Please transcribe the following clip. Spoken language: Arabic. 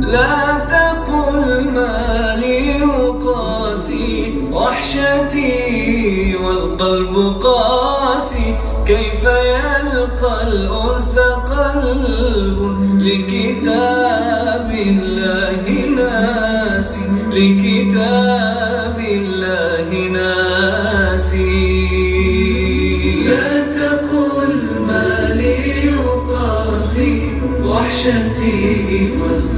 لا تقل ما لي يقاسي وحشتي والقلب قاسي. كيف يلقى الأنس قلب لكتاب الله ناسي؟ لكتاب الله ناسي. لا تقل ما لي يقاسي وحشتي والقلب